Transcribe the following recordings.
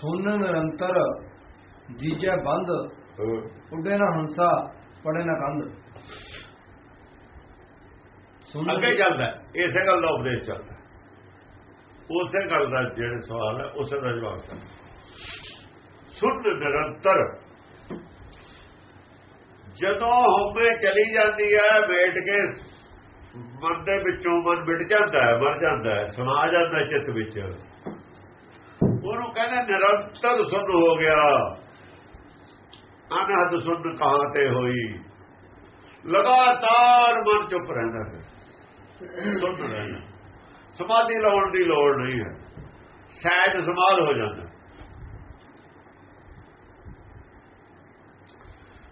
ਸੁਨ ਨਿਰੰਤਰ ਦੀਜੈ ਬੰਦ ਹਾਂ। ਉੱਡੇ ਨਾ ਹੰਸਾ ਪੜੇ ਨਾ ਕੰਧ ਸੁਨ ਅੱਗੇ ਚੱਲਦਾ ਹੈ। ਇਸੇ ਗੱਲ ਦਾ ਉਪਦੇਸ਼ ਚੱਲਦਾ ਹੈ। ਉਸੇ ਗੱਲ ਦਾ ਜਿਹੜੇ ਸਵਾਲ ਹੈ ਉਸੇ ਦਾ ਜਵਾਬ ਚੱਲਦਾ ਸੁਣ ਨਿਰੰਤਰ ਜਦੋਂ ਹੋਵੇ ਚਲੀ ਜਾਂਦੀ ਹੈ ਬੈਠ ਕੇ ਮਨ ਦੇ ਵਿੱਚੋਂ ਮਨ ਮਿਟ ਜਾਂਦਾ ਹੈ ਮਰ ਜਾਂਦਾ ਹੈ ਸਮਾ ਜਾਂਦਾ ਹੈ ਚਿੱਤ ਵਿੱਚ ਉਹਨੂੰ ਕਹਿੰਦੇ ਨਿਰੰਤਰ ਸੁਣ ਹੋ ਗਿਆ। ਅਨਹਦ ਸੁਣ ਕਹਾਂ ਤੇ ਹੋਈ? ਲਗਾਤਾਰ ਮਨ ਚੁੱਪ ਰਹਿੰਦਾ ਫਿਰ ਸੁਣ ਰਹਿਣਾ ਸਮਾਧੀ ਲਾਉਣ ਦੀ ਲੋੜ ਨਹੀਂ ਹੈ। ਸਹਿਜ ਸਮਾਧ ਹੋ ਜਾਂਦਾ।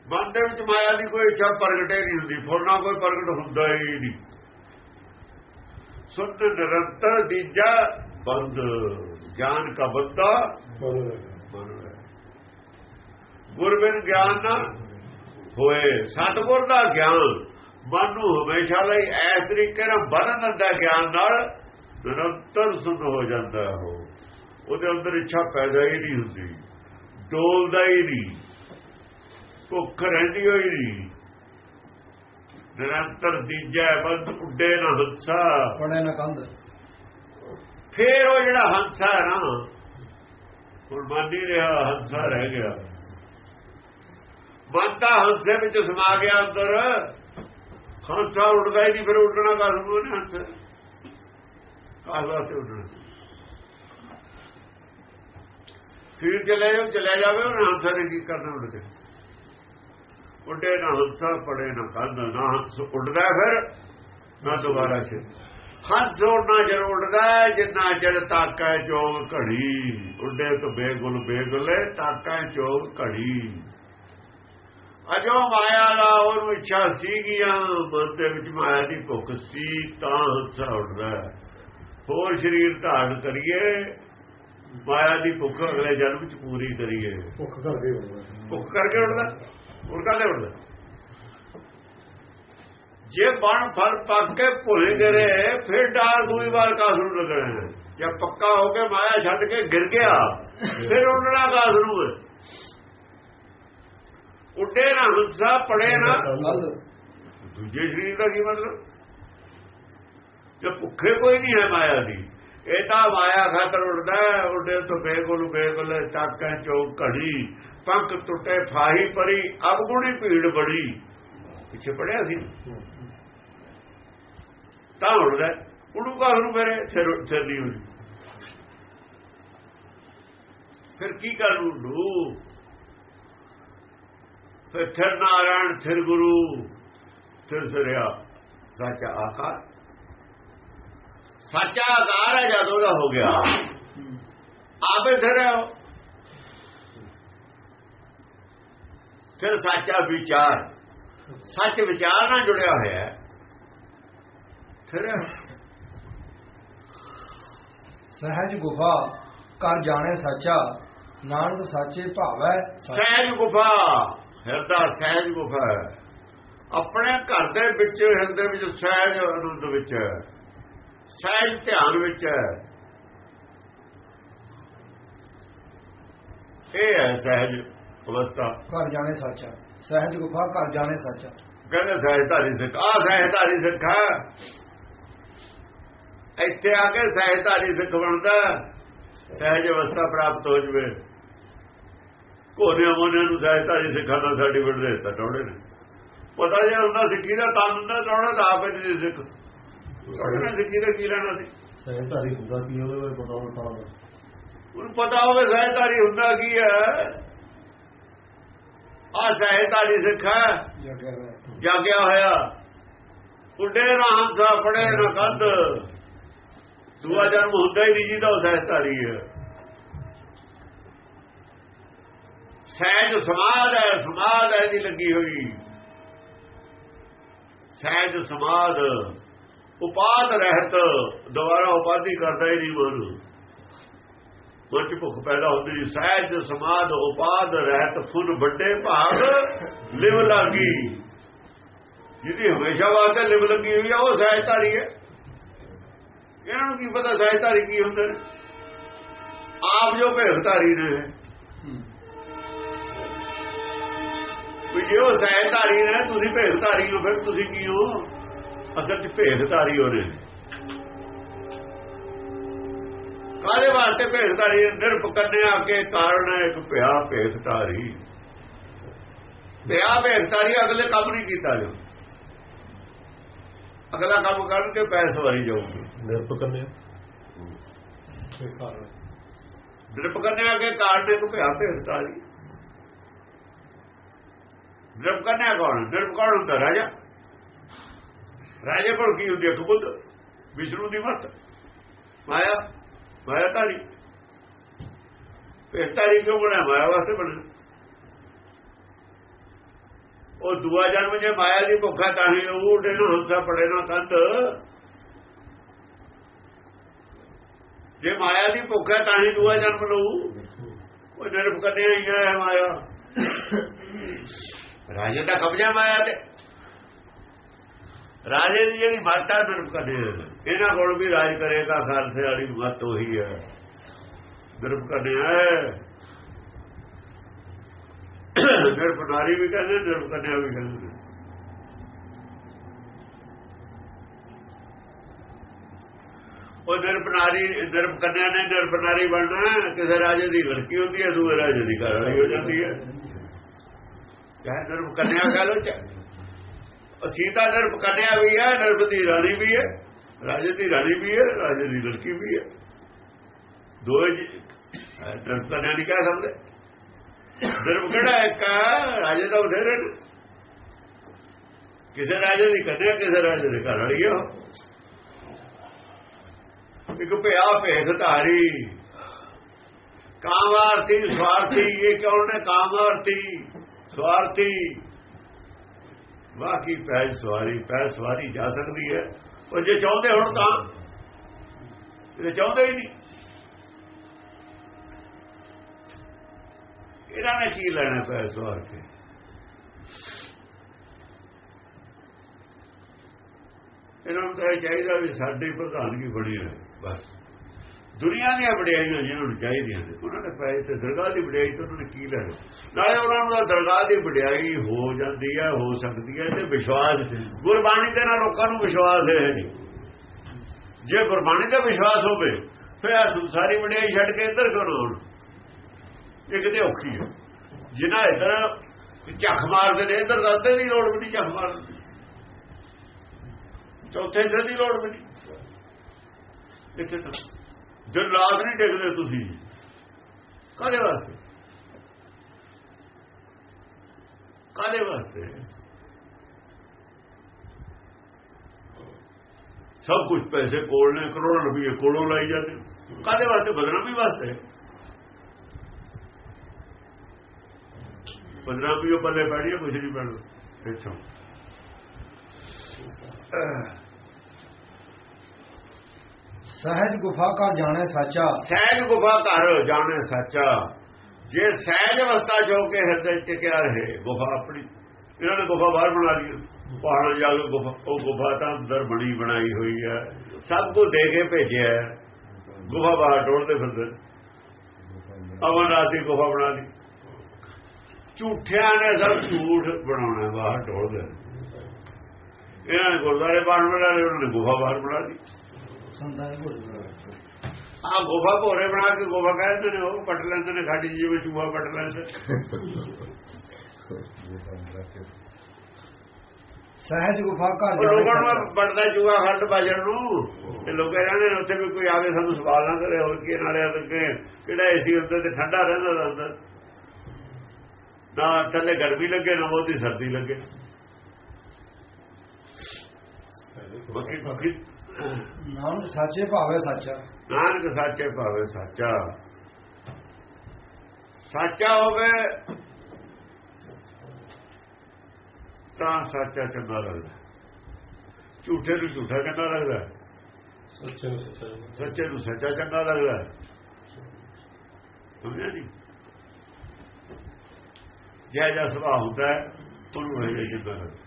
ਮਨ ਦੇ ਵਿੱਚ ਮਾਇਆ ਦੀ ਕੋਈ ਇੱਛਾ ਪ੍ਰਗਟੇ ਨਹੀਂ ਹੁੰਦੀ। ਫੁਰਨਾ ਕੋਈ ਪ੍ਰਗਟ ਹੁੰਦਾ ਹੀ ਨਹੀਂ। ਸੁਣ ਨਿਰੰਤਰ ਦੀਜਾ ਬੰਦ ਗਿਆਨ ਕਾ ਬੰਦਾ ਗੁਰਬਿਨ ਗਿਆਨ ਨਾ ਹੋਏ ਸਤਗੁਰ ਦਾ ਗਿਆਨ। ਮਨ ਨੂੰ ਹਮੇਸ਼ਾ ਲਈ ਐਸ ਤਰੀਕੇ ਨਾਲ ਬੰਨ੍ਹ ਦਿੰਦਾ ਗਿਆਨ ਨਾਲ ਨਿਰੰਤਰ ਸੁਧ ਹੋ ਜਾਂਦਾ ਹੈ ਉਹ। ਉਹਦੇ ਅੰਦਰ ਇੱਛਾ ਪੈਦਾ ਹੀ ਨਹੀਂ ਹੁੰਦੀ ਡੋਲਦਾ ਹੀ ਨਹੀਂ ਭੁੱਖ ਰਹਿੰਦੀ ਹੋਈ ਨਹੀਂ। ਨਿਰੰਤਰ ਦੀਜੈ ਬੰਦ ਉੱਡੇ ਨਾ ਹੰਸਾ। ਪੜੇ ਨਾ ਕੰਧ। ਫੇਰ ਉਹ ਜਿਹੜਾ ਹੰਸਾ ਹੈ ਨਾ, ਹੁਣ ਮੰਨ ਨਹੀਂ ਰਿਹਾ ਹੰਸਾ ਰਹਿ ਗਿਆ। ਮਨ ਹੰਸੇ ਵਿੱਚ ਸਮਾ ਗਿਆ ਅੰਦਰ। ਹੰਸਾ ਉੱਡਦਾ ਹੀ ਨਹੀਂ, ਫਿਰ ਉੱਡਣਾ ਕਾਹਨੂੰ ਉਹਨੇ ਹੰਸ? ਕਾਹ ਵਾਸਤੇ ਉੱਡਣਾ? ਸਿਰ ਚਲੇ ਜਾਓ ਚਲੇ ਜਾਵੇ ਉਹ ਹੰਸਾ ਨੇ ਕੀ ਕਰਨਾ ਉੱਡ ਕੇ। ਉੱਡੇ ਨਾ ਹੰਸਾ, ਪੜੇ ਨਾ ਕੰਧ, ਨਾ ਹੰਸ, ਉੱਡਦਾ ਫਿਰ, ਨਾ ਦੁਬਾਰਾ ਛੇ ਹੰਸ ਉੱਡਣਾ ਜਰ ਉੱਡਦਾ ਹੈ, ਜਿੰਨਾ ਜਰ ਤਾਕਾ ਜੋਗ ਘੜੀ। ਉੱਡੇ ਤੋਂ ਬੇਗੁਲ ਬੇਗੁਲੇ ਤਾਕਾ ਜੋਗ ਘੜੀ। ਅਜੋ ਮਾਇਆ ਦਾ ਉਹਨੂੰ ਇੱਛਾ ਸੀਗੀਆਂ ਮਨ ਦੇ ਵਿੱਚ ਮਾਇਆ ਦੀ ਭੁੱਖ ਸੀ ਤਾਂ ਹੰਸਾ ਉੱਡਦਾ। ਹੋਰ ਸਰੀਰ ਧਾਰਨ ਕਰੀਏ ਮਾਇਆ ਦੀ ਭੁੱਖ ਅਗਲੇ ਜਨਮ ਵਿੱਚ ਪੂਰੀ ਕਰੀਏ। ਭੁੱਖ ਕਰਕੇ ਹੋਊਗਾ ਭੁੱਖ ਕਰਕੇ ਉੱਡਦਾ ਹੋਰ ਕਾਹਦੇ ਉੱਡਦਾ। ਜੇ ਬਣ ਫਲ ਪੱਕ ਕੇ ਭੁੱਲ ਗਏ, ਫਿਰ ਡਾਲ ਦੂਈ ਵਾਰ ਕਾਸ ਲੱਗਣਾ ਹੈ ਜੇ ਪੱਕਾ ਹੋ ਕੇ ਮਾਇਆ ਛੱਡ ਕੇ ਗਿਰ ਗਿਆ, ਫਿਰ ਉੱਡਣਾ ਕਾਸ ਹੈ। ਉੱਡੇ ਨਾ ਹੰਸਾ, ਪੜੇ ਨਾ। ਦੂਜੇ ਸਰੀਰ ਦਾ ਕੀ ਮਤਲਬ? ਜੇ ਭੁੱਖੇ ਕੋਈ ਨਹੀਂ ਹੈ ਮਾਇਆ ਦੀ, ਇਹ ਤਾਂ ਮਾਇਆ ਖਾਤਰ ਉੱਡਦਾ ਉੱਡੇ ਤੋਂ ਬੇਗੁਲ ਬੇਗੁਲ ਤਾਕਾਂ ਚੋਕ ਘੜੀ, ਪੰਖ ਟੁੱਟੇ, ਫਾਹੀ ਪਰੀ ਅਬਗੁਣੀ ਭੀੜ ਬੜੀ। ਪਿੱਛੇ ਪੜਿਆ ਸੀ? ਤਾਂ ਉੱਡਦਾ ਉਡੂ ਕਾ ਨੂੰ ਮੇਰੇ ਫਿਰ ਫਿਰ ਨਹੀਂ ਹੋਈ ਫਿਰ ਕੀ ਕਰ ਉਡੂ ਫਿਰ ਥਿਰ ਨਾਰਾਇਣ, ਥਿਰ ਗੁਰੂ, ਥਿਰ ਸਰਿਆ ਸੱਚਾ ਆਕਾਰ। ਸੱਚਾ ਆਕਾਰ ਹੈ ਜਦੋਂ ਦਾ ਹੋ ਗਿਆ। ਆਪੇ ਥਿਰ ਫਿਰ ਸੱਚਾ ਵਿਚਾਰ। ਸੱਚ ਵਿਚਾਰ ਨਾਲ ਜੁੜਿਆ ਹੋਇਆ ਹੈ। ਫਿਰ ਸਹਿਜ ਗੁਫਾ ਕਰ ਜਾਣੇ ਸੱਚਾ ਨਾਨਕ ਸਾਚੇ ਭਾਵੈ ਸੱਚ। ਸਹਿਜ ਗੁਫਾ ਹਿਰਦਾ ਸਹਿਜ ਗੁਫਾ ਹੈ। ਆਪਣੇ ਘਰ ਦੇ ਵਿੱਚ ਹਿਰਦੇ ਵਿੱਚ ਸਹਿਜ ਆਨੰਦ ਵਿੱਚ ਹੈ। ਸਹਿਜ ਧਿਆਨ ਵਿੱਚ ਹੈ। ਇਹ ਹੈ ਸਹਿਜ ਅਵਸਥਾ। ਘਰ ਜਾਣੇ ਸੱਚਾ ਸਹਿਜ ਗੁਫਾ ਘਰ ਜਾਣੇ ਸੱਚਾ। ਕਹਿੰਦੇ ਸਹਿਜਧਾਰੀ ਸਿੱਖ ਆ ਸਹਿਜਧਾਰੀ ਸਿੱਖ ਹੈ। ਇੱਥੇ ਆ ਕੇ ਸਹਿਜਧਾਰੀ ਸਿੱਖ ਬਣਦਾ ਸਹਿਜ ਅਵਸਥਾ ਪ੍ਰਾਪਤ ਹੋ ਜਵੇ। ਕੋਨੇ ਮੋਨੇ ਨੂੰ ਸਹਿਜਧਾਰੀ ਸਿੱਖਾਂ ਦਾ ਸਰਟੀਫਿਕੇਟ ਦੇ ਦਿੱਤਾ ਟੋੜੇ ਨੇ। ਪਤਾ ਜੇ ਹੁੰਦਾ ਸਿੱਖੀ ਦਾ ਤਨ ਹੁੰਦਾ ਟੋੜਾ ਤਾਂ ਆਪੇ ਨਹੀਂ ਸਿੱਖ। ਨੇ ਸਿੱਖੀ ਦਾ ਕੀ ਲੈਣਾ ਸੀ? ਸਹਿਤਾਰੀ ਹੁੰਦਾ ਕੀ ਉਹਦੇ ਬਾਰੇ ਪਤਾ ਤਾਂ। ਉਹਨੂੰ ਪਤਾ ਹੋਵੇ ਸਹਿਜਧਾਰੀ ਹੁੰਦਾ ਕੀ ਹੈ। ਆ ਸਹਿਜਧਾਰੀ ਸਿੱਖ ਹੈ। ਜਗਿਆ ਹੋਇਆ। ਜਾਗਿਆ ਹੋਇਆ। ਉੱਡੇ ਨਾ ਹੰਸਾ ਫੜੇ ਨਾ ਕੰਧ। ਦੂਆ ਜਨਮ ਹੁੰਦਾ ਹੀ ਨਹੀਂ ਜਿਹਦਾ ਉਹ ਸਹਿਜਧਾਰੀ ਹੈ। ਸਹਿਜ ਸਮਾਦ ਹੈ ਸਮਾਦ ਹੈ ਦੀ ਲੱਗੀ ਹੋਈ। ਸਹਿਜ ਸਮਾਦ ਉਪਾਦ ਰਹਿਤ, ਦੁਬਾਰਾ ਉਪਾਦੀ ਕਰਦਾ ਹੀ ਨਹੀਂ ਮਨ। ਮਨ ਚ ਭੁੱਖ ਪੈਦਾ ਹੁੰਦੀ ਨਹੀਂ। ਸਹਿਜ ਸਮਾਦ ਉਪਾਦ ਰਹਿਤ, ਫੁੱਲ ਵੱਡੇ ਭਾਗ, ਲਿਵ ਲਾਗੀ। ਜਿਹਦੀ ਹਮੇਸ਼ਾ ਵਾਸਤੇ ਲਿਵ ਲੱਗੀ ਹੋਈ ਆ, ਉਹ ਸਹਿਜਧਾਰੀ ਹੈ। ਇਹਨਾਂ ਨੂੰ ਕੀ ਪਤਾ ਸਹਿਜਧਾਰੀ ਕੀ ਹੁੰਦੇ ਨੇ? ਆਪ ਜੋ ਭੇਖਧਾਰੀ ਨੇ। ਵੀ ਜੇ ਉਹ ਸਹਿਧਾਰੀ ਨੇ ਤੁਸੀਂ ਭੇਖਧਾਰੀ ਹੋ ਫਿਰ ਤੁਸੀਂ ਕੀ ਹੋ? ਅਸਲ ਚ ਭੇਖਧਾਰੀ ਹੋ ਨੇ ਕਾਹਦੇ ਵਾਸਤੇ ਭੇਖਧਾਰੀ ਨਿਰਪ ਕਰਨੇ ਆ ਕੇ ਕਾਰਨ ਹੈ ਇੱਕ ਭਿਆ ਭੇਖਧਾਰੀ ਭਿਆ ਭੇਖਧਾਰੀ ਅਗਲੇ ਕੰਮ ਨਹੀਂ ਕੀਤਾ ਜੋ। ਅਗਲਾ ਕੰਮ ਕਰਕੇ ਪੈਸੇ ਵਾਰੀ ਜਾਊਗੀ। ਨਿਰਪ ਕਾਰਨ ਨਿਰਪ ਕਰਨੇ ਆ ਕੇ ਕਾਰਨ ਇੱਕ ਭਿਆ ਭੇਖਧਾਰੀ ਨਿਰਪ ਕਰਨੇ ਆ ਕੌਣ? ਨਿਰਪ ਕੌਣ ਹੁੰਦਾ ਰਾਜਾ? ਰਾਜੇ ਕੋਲ ਕੀ ਹੁੰਦੀ ਹੈ ਕਬੁੱਧ ਵਿਸ਼ਨੂੰ ਦੀ ਮਤ। ਮਾਇਆ ਮਾਇਆ ਧਾਰੀ ਭੇਖਧਾਰੀ ਕਿਉਂ ਬਣਿਆ? ਮਾਇਆ ਵਾਸਤੇ ਬਣਿਆ। ਉਹ ਦੂਆ ਜਨਮ ਜੇ ਮਾਇਆ ਦੀ ਭੁੱਖਾ ਤਾਂ ਹੀ ਉਹ ਡੇ ਨੂੰ ਹੰਸਾ ਪੜੇ ਨਾ ਕੰਤ ਜੇ ਮਾਇਆ ਦੀ ਭੁੱਖਾ ਤਾਂ ਹੀ ਦੂਆ ਜਨਮ ਲਊ, ਉਹ ਨਿਰਭ ਕਰਨੇ ਹੀ ਹੈ ਮਾਇਆ। ਰਾਜੇ ਦਾ ਕਬਜ਼ਾ ਮਾਇਆ ਤੇ। ਰਾਜੇ ਦੀ ਜਿਹੜੀ ਮਾਤਾ ਨਿਰਭ ਕਰਨੇ ਇਹਨਾਂ ਕੋਲ ਵੀ ਰਾਜ ਕਰੇਗਾ ਖਾਲਸੇ ਵਾਲੀ ਮਤ ਉਹੀ ਹੈ। ਨਿਰਭ ਕਰਨੇ ਹੈ। ਨਿਰਪਨਾਰੀ ਵੀ ਕਹਿੰਦੇ ਨਿਰਭ ਵੀ ਕਹਿੰਦੇ। ਉਹ ਨਿਰਪਨਾਰੀ ਨਾਰੀ ਨੇ ਨਿਰਪਨਾਰੀ ਬਣਨਾ ਕਿਸੇ ਰਾਜੇ ਦੀ ਲੜਕੀ ਹੁੰਦੀ ਹੈ, ਦੂਏ ਰਾਜੇ ਦੀ ਘਰ ਵਾਲੀ ਹੋ ਜਾਂਦੀ ਹੈ। ਚਾਹੇ ਨਿਰਭ ਕੰਨਿਆ ਕਹ ਲੋ ਚਾਹੇ ਉਹ ਸੀਤਾ ਨਿਰਭ ਵੀ ਹੈ ਨਿਰਭ ਦੀ ਰਾਣੀ ਵੀ ਹੈ, ਰਾਜੇ ਦੀ ਰਾਣੀ ਵੀ ਹੈ, ਰਾਜੇ ਦੀ ਲੜਕੀ ਵੀ ਹੈ। ਦੋਏ ਨਿਰਭ ਕੰਨਿਆ ਨਹੀਂ ਕਹਿ ਸਕਦੇ। ਨਿਰਭ ਕਿਹੜਾ ਇੱਕ ਰਾਜੇ ਦਾ ਉਧੇਰੇ ਨੇ। ਕਿਸੇ ਰਾਜੇ ਦੀ ਕੰਨਿਆ ਕਿਸੇ ਰਾਜੇ ਦੇ ਘਰ ਵਾਲੀ ਆ ਇੱਕ ਭਿਆ ਭੇਖ ਧਾਰੀ। ਕਾਮਾਰਤੀ ਸਵਾਰਥੀ, ਇਹ ਕੌਣ ਨੇ ਕਾਮਾਰਤੀ ਸਵਾਰਥੀ। ਬਾਕੀ ਪੈਜ ਸਵਾਰੀ ਪੈਜ ਸਵਾਰੀ ਜਾ ਸਕਦੀ ਹੈ। ਉਹ ਜੇ ਚਾਹੁੰਦੇ ਹੁਣ ਤਾਂ, ਇਹ ਚਾਹੁੰਦੇ ਹੀ ਨਹੀਂ। ਇਹਨਾਂ ਨੇ ਕੀ ਲੈਣਾ ਪੈਜ ਸਵਾਰ ਕੇ ਇਹਨਾਂ ਨੂੰ ਤਾਂ ਇਹ ਚਾਹੀਦਾ ਵੀ ਸਾਡੀ ਪ੍ਰਧਾਨਗੀ ਬਣੀ ਰਹੇ, ਬਸ। ਦੁਨੀਆ ਦੀਆਂ ਵਡਿਆਈਆਂ ਜਿਹਨਾਂ ਨੂੰ ਚਾਹੀਦੀਆਂ ਨੇ, ਉਹਨਾਂ ਨੇ ਪੈਸੇ ਤੇ ਦਰਗਾਹ ਦੀ ਵਡਿਆਈ ਤੋਂ ਉਹਨਾਂ ਨੇ ਕੀ ਲੈਣਾ? ਨਾਲੇ ਉਹਨਾਂ ਨੂੰ ਤਾਂ ਦਰਗਾਹ ਦੀ ਵਡਿਆਈ ਹੋ ਜਾਂਦੀ ਹੈ, ਹੋ ਸਕਦੀ ਹੈ ਤੇ ਵਿਸ਼ਵਾਸ ਗੁਰਬਾਣੀ ਦੇ ਨਾਲ ਲੋਕਾਂ ਨੂੰ ਵਿਸ਼ਵਾਸ ਹੈ ਨਹੀਂ। ਜੇ ਗੁਰਬਾਣੀ ਤੇ ਵਿਸ਼ਵਾਸ ਹੋਵੇ, ਫਿਰ ਆ ਸੰਸਾਰੀ ਵਡਿਆਈ ਛੱਡ ਕੇ ਇੱਧਰ ਕਰੋ ਆਉਣ? ਇਹ ਕਿਤੇ ਔਖੀ ਹੈ। ਜਿਨ੍ਹਾਂ ਇੱਧਰ ਝੱਖ ਮਾਰਦੇ ਨੇ, ਇੱਧਰ ਦੱਸਦੇ ਨਹੀਂ ਲੋੜ ਵੀ ਝੱਖ ਮਾਰਨ ਚੌਥੇ ਹਿੱਸੇ ਦੀ ਲੋੜ ਮਿਲੀ ਇੱਥੇ ਤਾਂ ਦਿਨ ਰਾਤ ਨਹੀਂ ਡਿੱਗਦੇ ਤੁਸੀਂ। ਕਾਦੇ ਵਾਸਤੇ? ਕਾਦੇ ਵਾਸਤੇ? ਸਭ ਕੁਝ ਪੈਸੇ ਕੋਲ ਨੇ, ਕਰੋੜਾਂ ਰੁਪਏ ਕੋਲੋਂ ਲਾਈ ਜਾਂਦੇ ਕਾਦੇ ਵਾਸਤੇ? ਬਦਨਾਮੀ ਵਾਸਤੇ। ਬਦਨਾਮੀ ਉਹ ਪੱਲੇ ਪੈਣੀ ਹੈ, ਕੁਝ ਨਹੀਂ ਪੈਣਾ ਇੱਥੋਂ ਸਹਿਜ ਗੁਫਾ ਕਾ ਜਾਣੇ ਸਾਚਾ। ਸਹਿਜ ਗੁਫਾ ਘਰ ਜਾਣੇ ਸੱਚਾ। ਜੇ ਸਹਿਜ ਅਵਸਥਾ ਜੋ ਕੇ ਹਿਰਦੇ ਚ ਟਿਕਿਆ ਰਹੇ ਗੁਫਾ ਆਪਣੀ। ਇਹਨਾਂ ਨੇ ਗੁਫਾ ਬਾਹਰ ਬਣਾ ਲਈ। ਪਹਾੜਾਂ ਜਾ ਕੇ ਗੁਫਾ ਉਹ ਗੁਫਾ ਤਾਂ ਅੰਦਰ ਬਣੀ ਬਣਾਈ ਹੋਈ ਹੈ। ਸਭ ਕੁਝ ਦੇ ਕੇ ਭੇਜਿਆ ਹੈ। ਗੁਫਾ ਬਾਹਰ ਟੋੜਦੇ ਫਿਰਦੇ। ਅਮਰਨਾਥ ਦੀ ਗੁਫਾ ਬਣਾ ਲਈ। ਝੂਠਿਆਂ ਨੇ ਸਭ ਝੂਠ ਬਣਾਉਣਾ ਬਾਹਰ ਟੋੜਦੇ ਇਹਨਾਂ ਨੇ ਗੁਰਦਾਰੇ ਬਾਹਰ ਬਣਾ ਲਏ ਉਹਨਾਂ ਨੇ ਗੁਫਾ ਬਾਹਰ ਬਣਾ ਲਈ। ਦੇ ਆ ਗੋਫਾ ਭੋਰੇ ਬਣਾ ਕੇ ਗੋਫਾ ਕਹਿੰਦੇ ਨੇ ਉਹ ਪੱਟ ਲੈਂਦੇ ਨੇ ਖਾਡੀ ਜਿਵੇਂ ਚੂਹਾ ਪੱਟ ਲੈਂਦੇ ਸਹਿਜ ਗੁਫਾ ਜਾਣੇ ਲੋਕਾਂ ਨੂੰ ਪੜਦਾ ਚੂਹਾ ਖੱਡ ਬਾਜਣ ਨੂੰ। ਤੇ ਲੋਕਾਂ ਰਹਿੰਦੇ ਨੇ ਉੱਥੇ ਵੀ ਕੋਈ ਆਵੇ ਸਾਨੂੰ ਸਵਾਲ ਨਾ ਕਰੇ ਹੋਰ ਕੀ ਨਾਲੇ ਕਿਹੜਾ ਏਸੀ ਹੁੰਦਾ ਤੇ ਠੰਡਾ ਰਹਿੰਦਾ ਦਾ ਅੰਦਰ ਨਾ ਥੱਲੇ ਗਰਮੀ ਲੱਗੇ ਨਾ ਬਹੁਤੀ ਸਰਦੀ ਲੱਗੇ। ਬਾਕੀ ਬਾਕੀ ਨਾਨਕ ਸਾਚੇ ਭਾਵੇ ਸਾਚਾ। ਨਾਨਕ ਸਾਚੇ ਭਾਵੇ ਸਾਚਾ। ਸਾਚਾ ਹੋਵੇ ਤਾਂ ਸੱਚਾ ਚੰਗਾ ਲੱਗਦਾ। ਝੂਠੇ ਨੂੰ ਝੂਠਾ ਚੰਗਾ ਲੱਗਦਾ। ਸੱਚੇ ਨੂੰ ਸੱਚਾ ਸੱਚੇ ਨੂੰ ਸੱਚਾ ਚੰਗਾ ਲੱਗਦਾ। ਸਮਝਿਆ ਨਹੀਂ ਜਿਹੜਾ ਜਿਹਾ ਸੁਭਾਅ ਹੁੰਦਾ ਉਹਨੂੰ ਇਹ ਜਿੱਦਾਂ ਲੱਗਦਾ